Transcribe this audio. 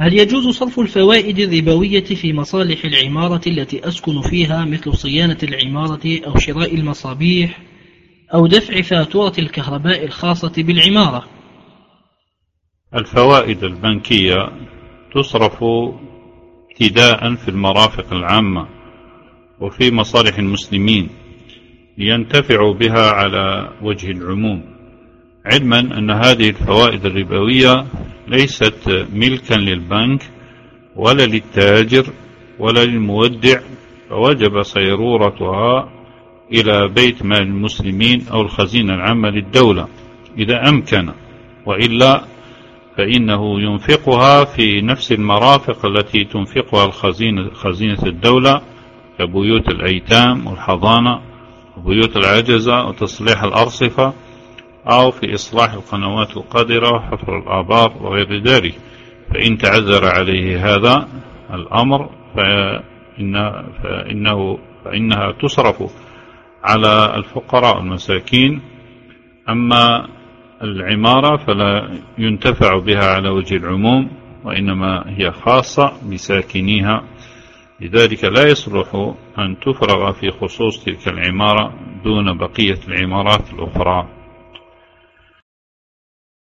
هل يجوز صرف الفوائد الربوية في مصالح العمارة التي أسكن فيها مثل صيانة العمارة أو شراء المصابيح أو دفع فاتورة الكهرباء الخاصة بالعمارة؟ الفوائد البنكية تصرف ابتداء في المرافق العامة وفي مصالح المسلمين لينتفعوا بها على وجه العموم علما أن هذه الفوائد الربوية ليست ملكا للبنك ولا للتاجر ولا للمودع فوجب صيرورتها إلى بيت مال المسلمين أو الخزينة العامة للدولة إذا أمكن. وإلا فإنه ينفقها في نفس المرافق التي تنفقها الخزينة خزينة الدولة كبيوت الأيتام والحضانة وبيوت العجزة وتصليح الأرصفة. أو في إصلاح القنوات القادرة وحفر الآبار وغير ذلك. فإن تعذر عليه هذا الأمر فإن فإنه فإنها تصرف على الفقراء والمساكين. أما العمارة فلا ينتفع بها على وجه العموم وإنما هي خاصة بساكنيها. لذلك لا يصلح أن تفرغ في خصوص تلك العمارة دون بقية العمارات الأخرى.